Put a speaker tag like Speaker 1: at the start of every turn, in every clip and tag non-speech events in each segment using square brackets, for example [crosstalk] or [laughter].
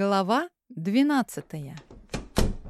Speaker 1: Глава 12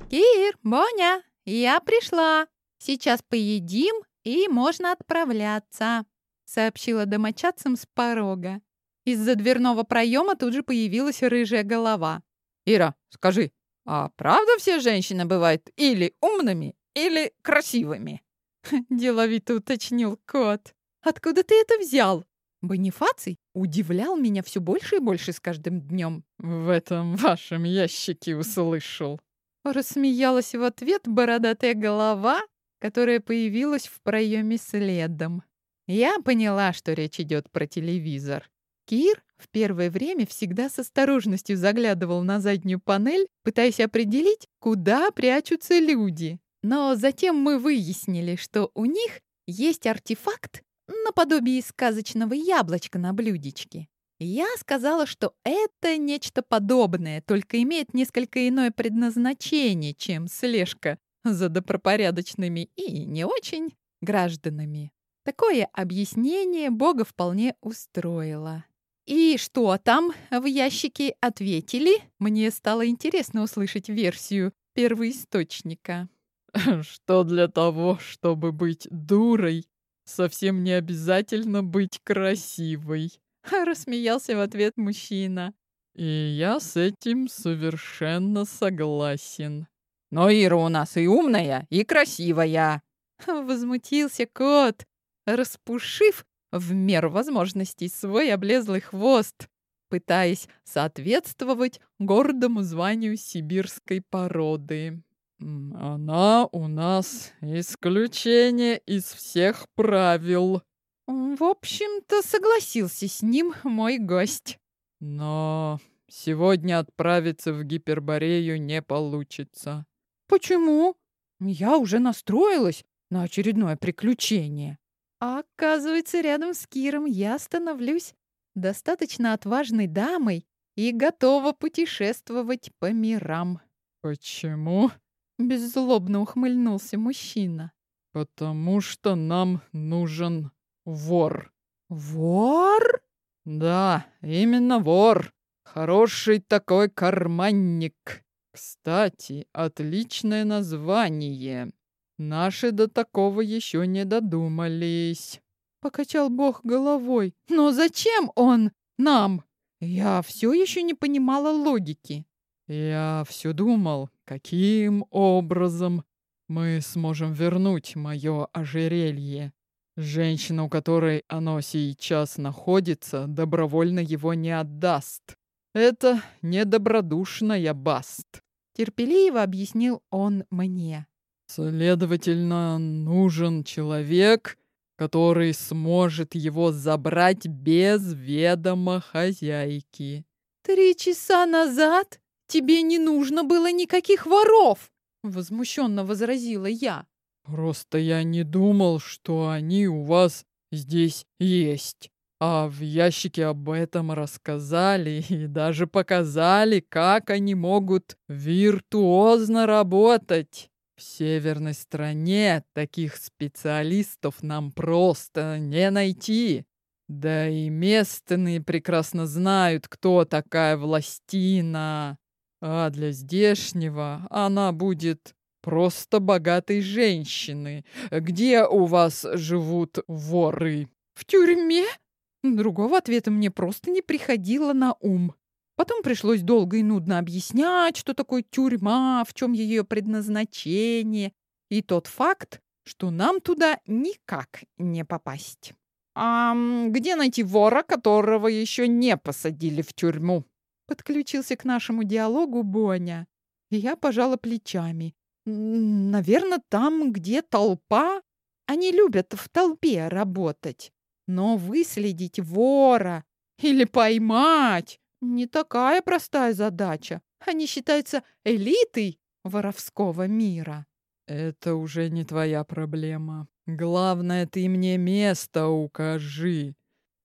Speaker 1: «Кир, Боня, я пришла. Сейчас поедим, и можно отправляться», — сообщила домочадцам с порога. Из-за дверного проема тут же появилась рыжая голова.
Speaker 2: «Ира, скажи, а правда все женщины бывают или умными, или красивыми?» [laughs]
Speaker 1: Деловито уточнил кот. «Откуда ты это взял?» Бонифаций удивлял меня все больше и больше с каждым днем.
Speaker 3: «В этом вашем ящике услышал».
Speaker 1: Рассмеялась в ответ бородатая голова, которая появилась в проеме следом. Я поняла, что речь идет про телевизор. Кир в первое время всегда с осторожностью заглядывал на заднюю панель, пытаясь определить, куда прячутся люди. Но затем мы выяснили, что у них есть артефакт наподобие сказочного яблочка на блюдечке. Я сказала, что это нечто подобное, только имеет несколько иное предназначение, чем слежка за добропорядочными и не очень гражданами. Такое объяснение Бога вполне устроило. «И что там в ящике ответили?» Мне стало интересно услышать версию первоисточника. [laughs]
Speaker 3: «Что для того, чтобы быть дурой, совсем не обязательно быть красивой», [laughs]
Speaker 1: Рассмеялся в ответ мужчина.
Speaker 3: И я с этим совершенно согласен.
Speaker 2: Но Ира у нас и умная, и красивая. [laughs]
Speaker 1: Возмутился кот, распушив в меру возможностей свой облезлый хвост, пытаясь соответствовать гордому званию сибирской породы.
Speaker 3: «Она у нас исключение из всех правил»,
Speaker 1: в общем-то, согласился с ним мой гость.
Speaker 3: Но сегодня отправиться в Гиперборею не получится.
Speaker 1: Почему? Я уже настроилась на очередное приключение. А оказывается, рядом с Киром я становлюсь достаточно отважной дамой и готова путешествовать по мирам.
Speaker 3: Почему?
Speaker 1: Беззлобно ухмыльнулся мужчина.
Speaker 3: Потому что нам нужен вор.
Speaker 1: Вор?
Speaker 3: Да, именно вор. Хороший такой карманник. Кстати, отличное название. Наши до такого еще не додумались.
Speaker 1: Покачал бог головой. Но зачем он нам? Я все еще не понимала логики.
Speaker 3: Я все думал, каким образом мы сможем вернуть мое ожерелье. Женщина, у которой оно сейчас находится, добровольно его не отдаст. Это недобродушная Баст.
Speaker 1: Терпеливо объяснил он мне.
Speaker 3: Следовательно, нужен человек, который сможет его забрать без ведома хозяйки.
Speaker 1: Три часа назад тебе не нужно было никаких воров, возмущенно возразила я.
Speaker 3: Просто я не думал, что они у вас здесь есть. А в ящике об этом рассказали [laughs] и даже показали, как они могут виртуозно работать. В северной стране таких специалистов нам просто не найти. Да и местные прекрасно знают, кто такая властина. А для здешнего она будет просто богатой женщины. Где у вас живут воры?
Speaker 1: В тюрьме? Другого ответа мне просто не приходило на ум. Потом пришлось долго и нудно объяснять, что такое тюрьма, в чем ее предназначение, и тот факт, что нам туда никак не попасть.
Speaker 2: «А где найти вора, которого еще не посадили в тюрьму?»
Speaker 1: Подключился к нашему диалогу Боня. Я пожала плечами. Наверное, там, где толпа. Они любят в толпе работать. Но выследить вора или поймать не такая простая задача. Они считаются элитой воровского мира.
Speaker 3: Это уже не твоя проблема. Главное, ты мне место укажи.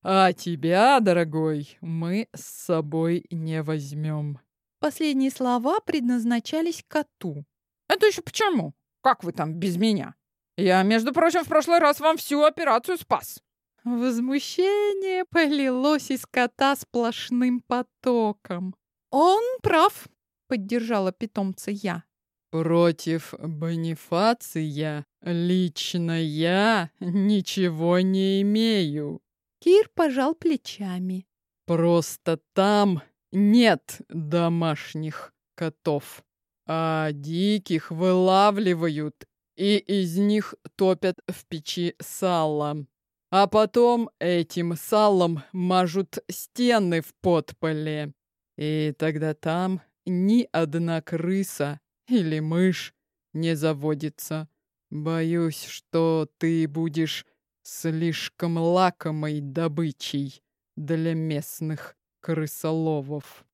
Speaker 3: А тебя, дорогой, мы с собой не возьмем.
Speaker 1: Последние слова предназначались коту.
Speaker 2: Это еще почему? Как вы там без меня? Я, между прочим, в прошлый раз вам всю операцию спас.
Speaker 1: Возмущение полилось из кота сплошным потоком. Он прав, поддержала питомца я.
Speaker 3: Против Бонифация лично я ничего не имею.
Speaker 1: Кир пожал плечами.
Speaker 3: Просто там нет домашних котов, а диких вылавливают и из них топят в печи салом. А потом этим салом мажут стены в подполе. И тогда там ни одна крыса или мышь не заводится. Боюсь, что ты будешь слишком лакомой добычей для местных крысоловов.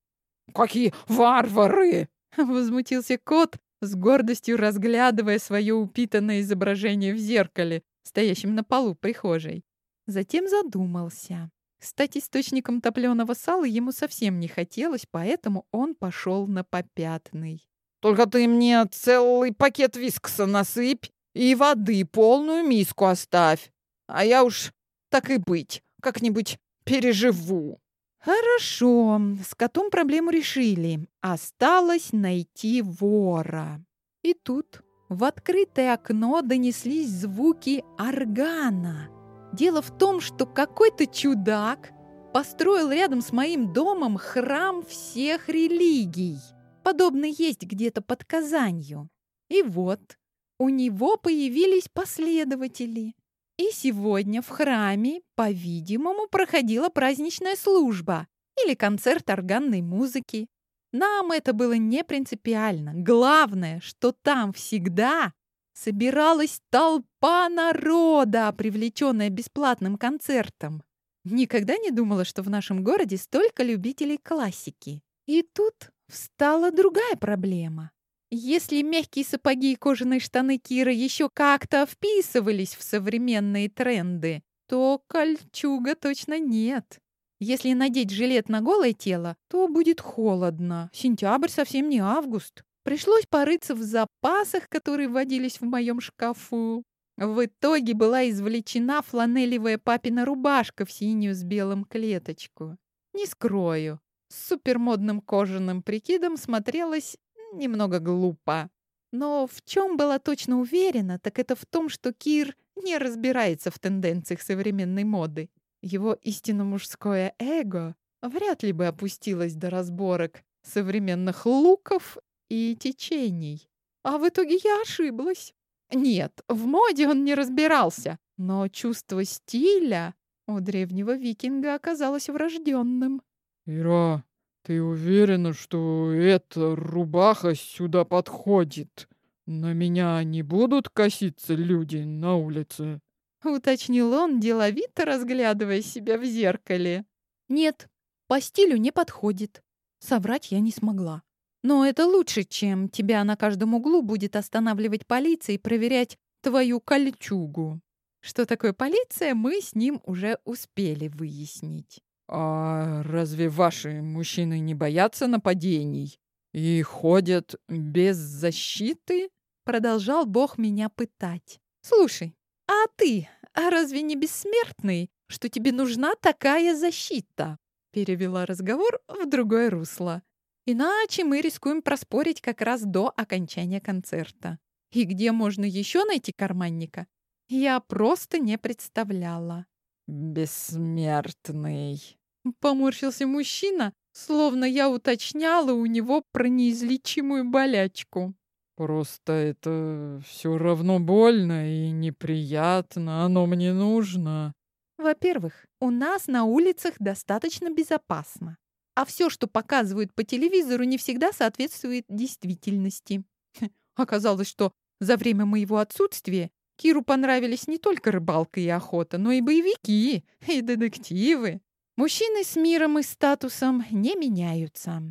Speaker 2: «Какие варвары!» [laughs]
Speaker 1: — возмутился кот, с гордостью разглядывая свое упитанное изображение в зеркале, стоящем на полу прихожей. Затем задумался. Стать источником топленого сала ему совсем не хотелось, поэтому он пошел на попятный.
Speaker 2: «Только ты мне целый пакет вискса насыпь и воды полную миску оставь, а я уж, так и быть, как-нибудь переживу».
Speaker 1: Хорошо, с котом проблему решили. Осталось найти вора. И тут в открытое окно донеслись звуки органа. Дело в том, что какой-то чудак построил рядом с моим домом храм всех религий. Подобный есть где-то под Казанью. И вот, у него появились последователи. И сегодня в храме, по-видимому, проходила праздничная служба или концерт органной музыки. Нам это было не принципиально. Главное, что там всегда собиралась толпа народа, привлеченная бесплатным концертом. Никогда не думала, что в нашем городе столько любителей классики. И тут встала другая проблема. Если мягкие сапоги и кожаные штаны Кира еще как-то вписывались в современные тренды, то кольчуга точно нет. Если надеть жилет на голое тело, то будет холодно. Сентябрь совсем не август. Пришлось порыться в запасах, которые водились в моем шкафу. В итоге была извлечена фланелевая папина рубашка в синюю с белым клеточку. Не скрою, с супермодным кожаным прикидом смотрелась немного глупо. Но в чем была точно уверена, так это в том, что Кир не разбирается в тенденциях современной моды. Его истинно мужское эго вряд ли бы опустилось до разборок современных луков и течений. А в итоге я ошиблась. Нет, в моде он не разбирался, но чувство стиля у древнего викинга оказалось врожденным.
Speaker 3: «Ира, ты уверена, что эта рубаха сюда подходит? На меня не будут коситься люди на улице?»
Speaker 1: Уточнил он, деловито разглядывая себя в зеркале. «Нет, по стилю не подходит. Соврать я не смогла. Но это лучше, чем тебя на каждом углу будет останавливать полиция и проверять твою кольчугу. Что такое полиция, мы с ним уже успели выяснить.
Speaker 3: «А разве ваши мужчины не боятся нападений и ходят без защиты?»
Speaker 1: Продолжал Бог меня пытать. «Слушай, а ты а разве не бессмертный, что тебе нужна такая защита?» Перевела разговор в другое русло. Иначе мы рискуем проспорить как раз до окончания концерта. И где можно еще найти карманника? Я просто не представляла.
Speaker 3: «Бессмертный», —
Speaker 1: поморщился мужчина, словно я уточняла у него про неизлечимую болячку.
Speaker 3: «Просто это все равно больно и неприятно, оно мне нужно».
Speaker 1: Во-первых, у нас на улицах достаточно безопасно а все, что показывают по телевизору, не всегда соответствует действительности. [laughs] Оказалось, что за время моего отсутствия Киру понравились не только рыбалка и охота, но и боевики, и детективы. Мужчины с миром и статусом не меняются.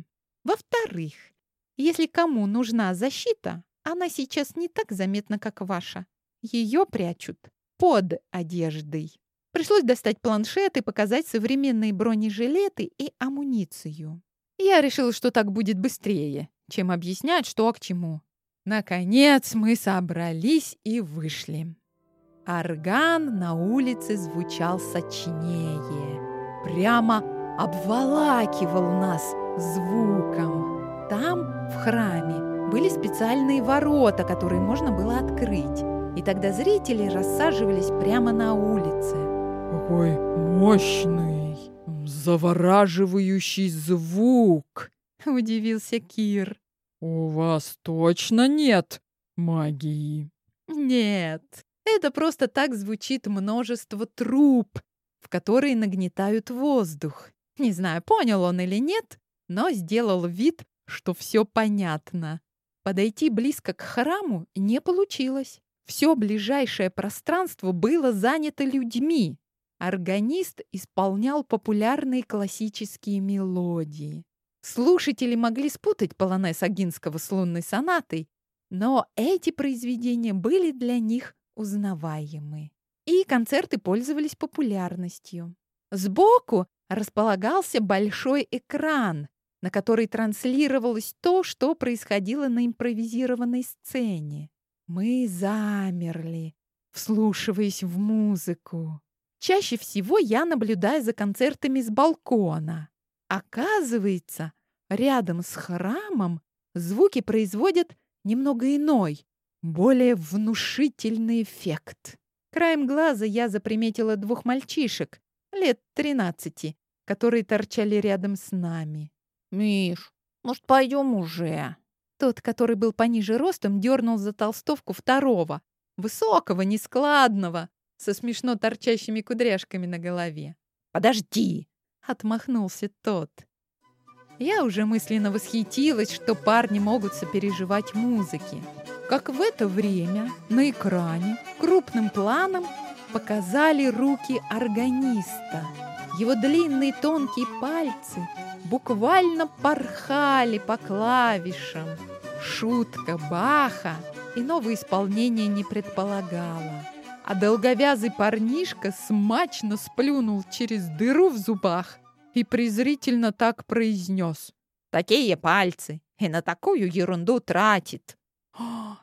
Speaker 1: Во-вторых, если кому нужна защита, она сейчас не так заметна, как ваша. Ее прячут под одеждой. Пришлось достать планшет и показать современные бронежилеты и амуницию. Я решила, что так будет быстрее, чем объяснять, что к чему. Наконец мы собрались и вышли. Орган на улице звучал сочнее. Прямо обволакивал нас звуком. Там, в храме, были специальные ворота, которые можно было открыть. И тогда зрители рассаживались прямо на улице.
Speaker 3: Какой мощный, завораживающий звук! [laughs]
Speaker 1: Удивился Кир.
Speaker 3: У вас точно нет магии?
Speaker 1: Нет, это просто так звучит множество труб, в которые нагнетают воздух. Не знаю, понял он или нет, но сделал вид, что все понятно. Подойти близко к храму не получилось. Все ближайшее пространство было занято людьми. Органист исполнял популярные классические мелодии. Слушатели могли спутать полонез Агинского с лунной сонатой, но эти произведения были для них узнаваемы. И концерты пользовались популярностью. Сбоку располагался большой экран, на который транслировалось то, что происходило на импровизированной сцене. Мы замерли, вслушиваясь в музыку. Чаще всего я наблюдаю за концертами с балкона. Оказывается, рядом с храмом звуки производят немного иной, более внушительный эффект. Краем глаза я заприметила двух мальчишек, лет тринадцати, которые торчали рядом с нами.
Speaker 2: «Миш, может, пойдем уже?»
Speaker 1: Тот, который был пониже ростом, дернул за толстовку второго, высокого, нескладного, со смешно торчащими кудряшками на голове.
Speaker 2: «Подожди!»
Speaker 1: — отмахнулся тот. Я уже мысленно восхитилась, что парни могут сопереживать музыке. Как в это время на экране крупным планом показали руки органиста. Его длинные тонкие пальцы буквально порхали по клавишам. Шутка Баха иного исполнения не предполагала. А долговязый парнишка смачно сплюнул через дыру в зубах и презрительно так произнес.
Speaker 2: «Такие пальцы и на такую ерунду тратит».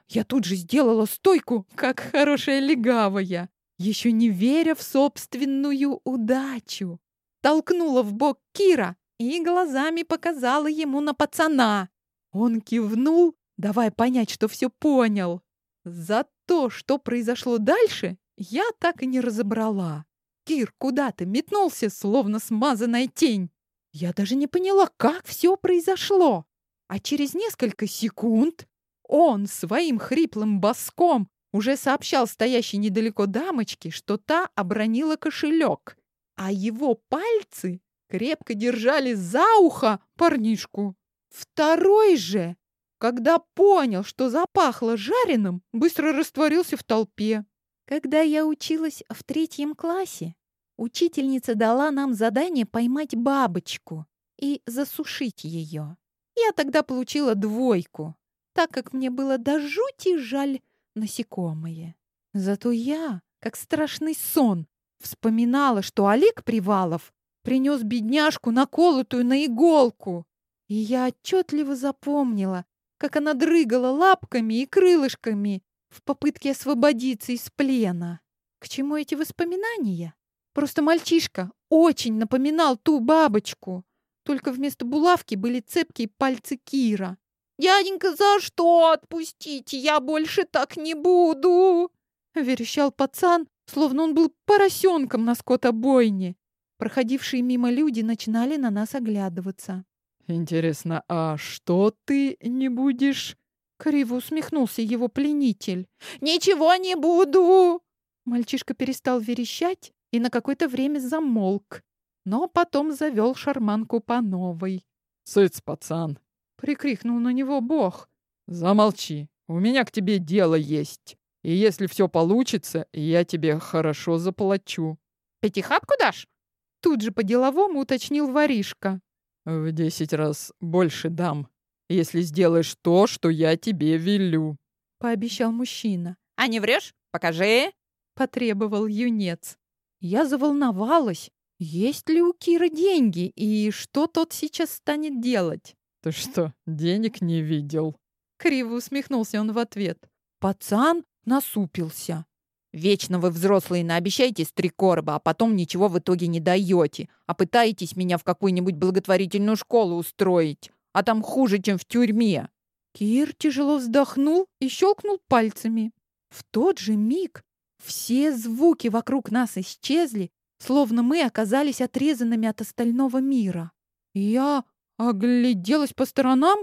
Speaker 1: Я тут же сделала стойку, как хорошая легавая, еще не веря в собственную удачу. Толкнула в бок Кира и глазами показала ему на пацана. Он кивнул, давая понять, что все понял. За то, что произошло дальше, я так и не разобрала. Кир куда-то метнулся, словно смазанная тень. Я даже не поняла, как все произошло. А через несколько секунд он своим хриплым боском уже сообщал стоящей недалеко дамочке, что та обронила кошелек, а его пальцы крепко держали за ухо парнишку. Второй же когда понял, что запахло жареным, быстро растворился в толпе. Когда я училась в третьем классе, учительница дала нам задание поймать бабочку и засушить ее. Я тогда получила двойку, так как мне было до жути жаль насекомые. Зато я, как страшный сон, вспоминала, что Олег Привалов принес бедняжку, наколотую на иголку. И я отчетливо запомнила, как она дрыгала лапками и крылышками в попытке освободиться из плена. К чему эти воспоминания? Просто мальчишка очень напоминал ту бабочку, только вместо булавки были цепкие пальцы Кира. «Дяденька, за что отпустите? Я больше так не буду!» Верещал пацан, словно он был поросенком на скотобойне. Проходившие мимо люди начинали на нас оглядываться.
Speaker 3: Интересно, а что ты не будешь?
Speaker 1: Криво усмехнулся его пленитель. Ничего не буду! Мальчишка перестал верещать и на какое-то время замолк, но потом завел шарманку по новой.
Speaker 3: «Сыц, пацан!»
Speaker 1: — прикрикнул на него бог.
Speaker 3: «Замолчи, у меня к тебе дело есть, и если все получится, я тебе хорошо заплачу».
Speaker 1: «Пятихатку дашь?» Тут же по-деловому уточнил воришка.
Speaker 3: В десять раз больше дам, если сделаешь то, что я тебе велю», —
Speaker 1: пообещал мужчина.
Speaker 2: «А не врешь? Покажи!»
Speaker 1: — потребовал юнец. Я заволновалась. Есть ли у Кира деньги и что тот сейчас станет делать?
Speaker 3: «Ты что, денег не видел?»
Speaker 1: Криво усмехнулся он в ответ. Пацан насупился.
Speaker 2: Вечно вы, взрослые, наобещаетесь три короба, а потом ничего в итоге не даете, а пытаетесь меня в какую-нибудь благотворительную школу устроить, а там хуже, чем в тюрьме».
Speaker 1: Кир тяжело вздохнул и щелкнул пальцами. В тот же миг все звуки вокруг нас исчезли, словно мы оказались отрезанными от остального мира. Я огляделась по сторонам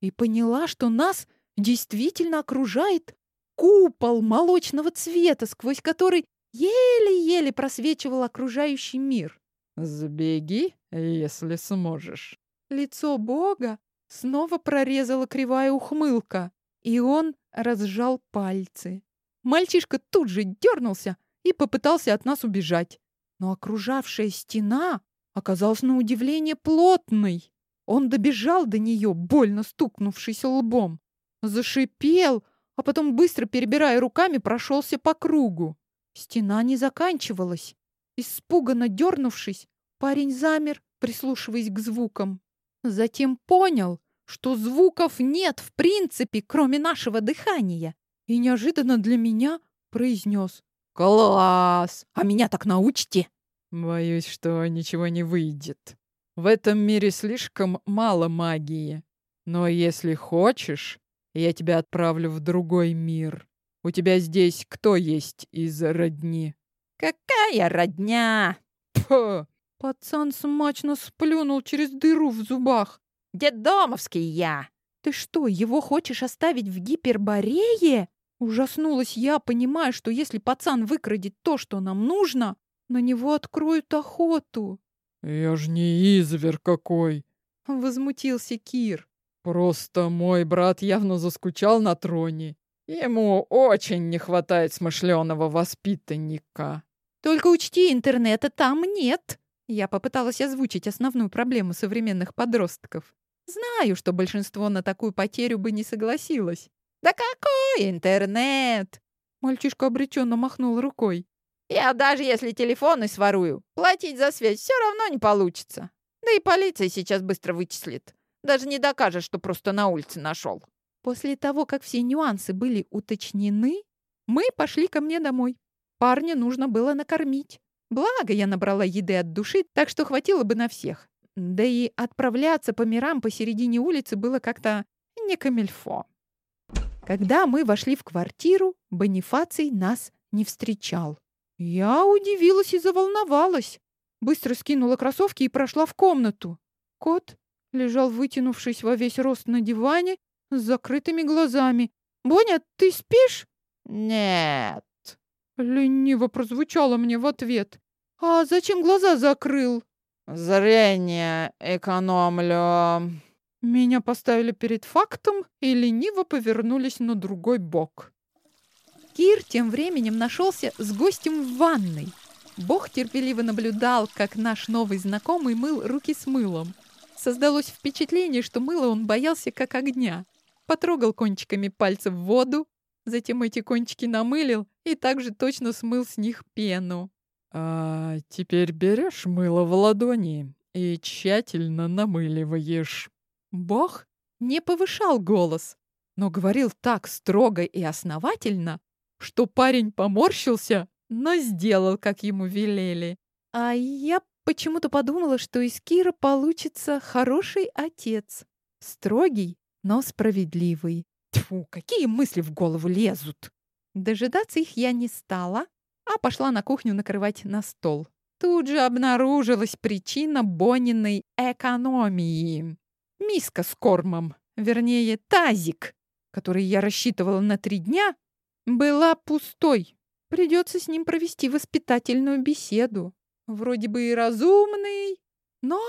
Speaker 1: и поняла, что нас действительно окружает купол молочного цвета, сквозь который еле-еле просвечивал окружающий мир.
Speaker 3: «Сбеги, если сможешь».
Speaker 1: Лицо Бога снова прорезала кривая ухмылка, и он разжал пальцы. Мальчишка тут же дернулся и попытался от нас убежать. Но окружавшая стена оказалась на удивление плотной. Он добежал до нее, больно стукнувшись лбом. Зашипел, а потом, быстро перебирая руками, прошелся по кругу. Стена не заканчивалась. Испуганно дернувшись, парень замер, прислушиваясь к звукам. Затем понял, что звуков нет в принципе, кроме нашего дыхания и неожиданно для меня произнес «Класс! А меня так научите!»
Speaker 3: Боюсь, что ничего не выйдет. В этом мире слишком мало магии. Но если хочешь, я тебя отправлю в другой мир. У тебя здесь кто есть из родни?
Speaker 2: Какая родня?
Speaker 3: Фу!
Speaker 1: Пацан смачно сплюнул через дыру в зубах.
Speaker 2: Дедомовский я.
Speaker 1: Ты что, его хочешь оставить в гиперборее? Ужаснулась я, понимая, что если пацан выкрадет то, что нам нужно, на него откроют охоту.
Speaker 3: «Я ж не извер какой!»
Speaker 1: — возмутился Кир.
Speaker 3: «Просто мой брат явно заскучал на троне. Ему очень не хватает смышленого воспитанника».
Speaker 1: «Только учти, интернета там нет!» Я попыталась озвучить основную проблему современных подростков. Знаю, что большинство на такую потерю бы не согласилось.
Speaker 2: «Да какой интернет?»
Speaker 1: Мальчишка обреченно махнул рукой.
Speaker 2: «Я даже если телефоны сворую, платить за связь все равно не получится. Да и полиция сейчас быстро вычислит. Даже не докажет, что просто на улице нашел».
Speaker 1: После того, как все нюансы были уточнены, мы пошли ко мне домой. Парня нужно было накормить. Благо, я набрала еды от души, так что хватило бы на всех. Да и отправляться по мирам посередине улицы было как-то не камильфо. Когда мы вошли в квартиру, Бонифаций нас не встречал. Я удивилась и заволновалась. Быстро скинула кроссовки и прошла в комнату. Кот лежал, вытянувшись во весь рост на диване, с закрытыми глазами. «Боня, ты спишь?»
Speaker 2: «Нет».
Speaker 1: Лениво прозвучало мне в ответ. «А зачем глаза закрыл?»
Speaker 2: «Зрение экономлю».
Speaker 1: Меня поставили перед фактом и лениво повернулись на другой бок. Кир тем временем нашелся с гостем в ванной. Бог терпеливо наблюдал, как наш новый знакомый мыл руки с мылом. Создалось впечатление, что мыло он боялся как огня. Потрогал кончиками пальцев воду, затем эти кончики намылил и также точно смыл с них пену.
Speaker 3: «А теперь берешь мыло в ладони и тщательно намыливаешь».
Speaker 1: Бог не повышал голос, но говорил так строго и основательно, что парень поморщился, но сделал, как ему велели. А я почему-то подумала, что из Кира получится хороший отец. Строгий, но справедливый. Тьфу, какие мысли в голову лезут! Дожидаться их я не стала, а пошла на кухню накрывать на стол. Тут же обнаружилась причина Бониной экономии. Миска с кормом, вернее, тазик, который я рассчитывала на три дня, была пустой. Придется с ним провести воспитательную беседу. Вроде бы и разумный, но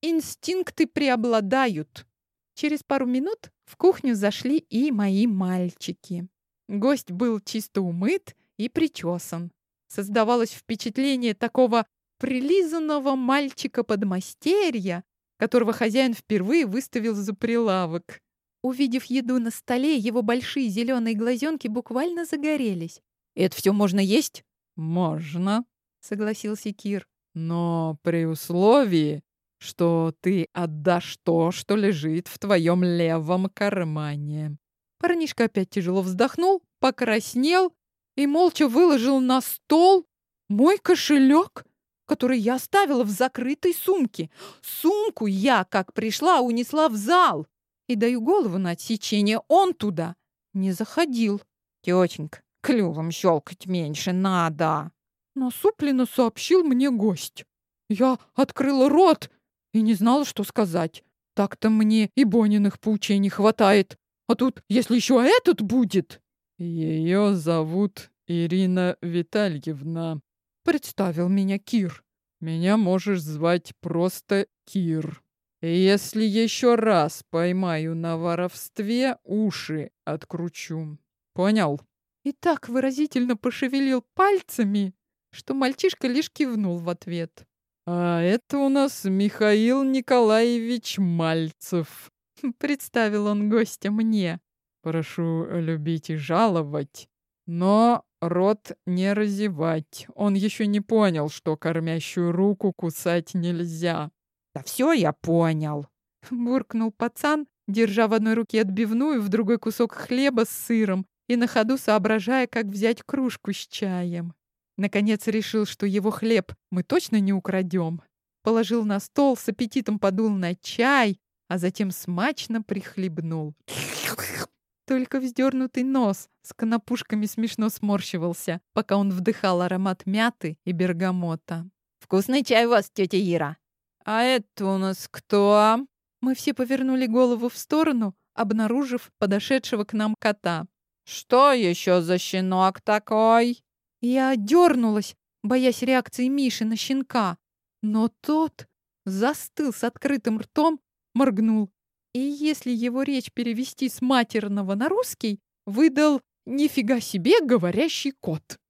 Speaker 1: инстинкты преобладают. Через пару минут в кухню зашли и мои мальчики. Гость был чисто умыт и причесан. Создавалось впечатление такого прилизанного мальчика-подмастерья, которого хозяин впервые выставил за прилавок. Увидев еду на столе, его большие зеленые глазенки буквально загорелись. «Это все можно есть?»
Speaker 3: «Можно», —
Speaker 1: согласился Кир.
Speaker 3: «Но при условии, что ты отдашь то, что лежит в твоем левом кармане».
Speaker 1: Парнишка опять тяжело вздохнул, покраснел и молча выложил на стол мой кошелек, который я оставила в закрытой сумке. Сумку я, как пришла, унесла в зал. И даю голову на отсечение, он туда не заходил. Тетенька, клювом щелкать меньше надо. Насупленно сообщил мне гость. Я открыла рот и не знала, что сказать. Так-то мне и Бониных поучений хватает. А тут, если еще этот будет...
Speaker 3: Ее зовут Ирина Витальевна.
Speaker 1: Представил меня Кир.
Speaker 3: Меня можешь звать просто Кир. Если еще раз поймаю на воровстве, уши откручу. Понял?
Speaker 1: И так выразительно пошевелил пальцами, что мальчишка лишь кивнул в ответ.
Speaker 3: А это у нас Михаил Николаевич Мальцев. [laughs]
Speaker 1: Представил он гостя мне.
Speaker 3: Прошу любить и жаловать, но рот не разевать. Он еще не понял, что кормящую руку кусать нельзя.
Speaker 2: Да все я понял. [laughs]
Speaker 1: Буркнул пацан, держа в одной руке отбивную, в другой кусок хлеба с сыром и на ходу соображая, как взять кружку с чаем. Наконец решил, что его хлеб мы точно не украдем. Положил на стол, с аппетитом подул на чай, а затем смачно прихлебнул. Только вздернутый нос с конопушками смешно сморщивался, пока он вдыхал аромат мяты и бергамота.
Speaker 2: «Вкусный чай у вас, тетя Ира!» «А это у нас кто?»
Speaker 1: Мы все повернули голову в сторону, обнаружив подошедшего к нам кота.
Speaker 2: «Что еще за щенок такой?»
Speaker 1: Я дернулась, боясь реакции Миши на щенка, но тот застыл с открытым ртом, моргнул. И если его речь перевести с матерного на русский, выдал «нифига себе говорящий кот».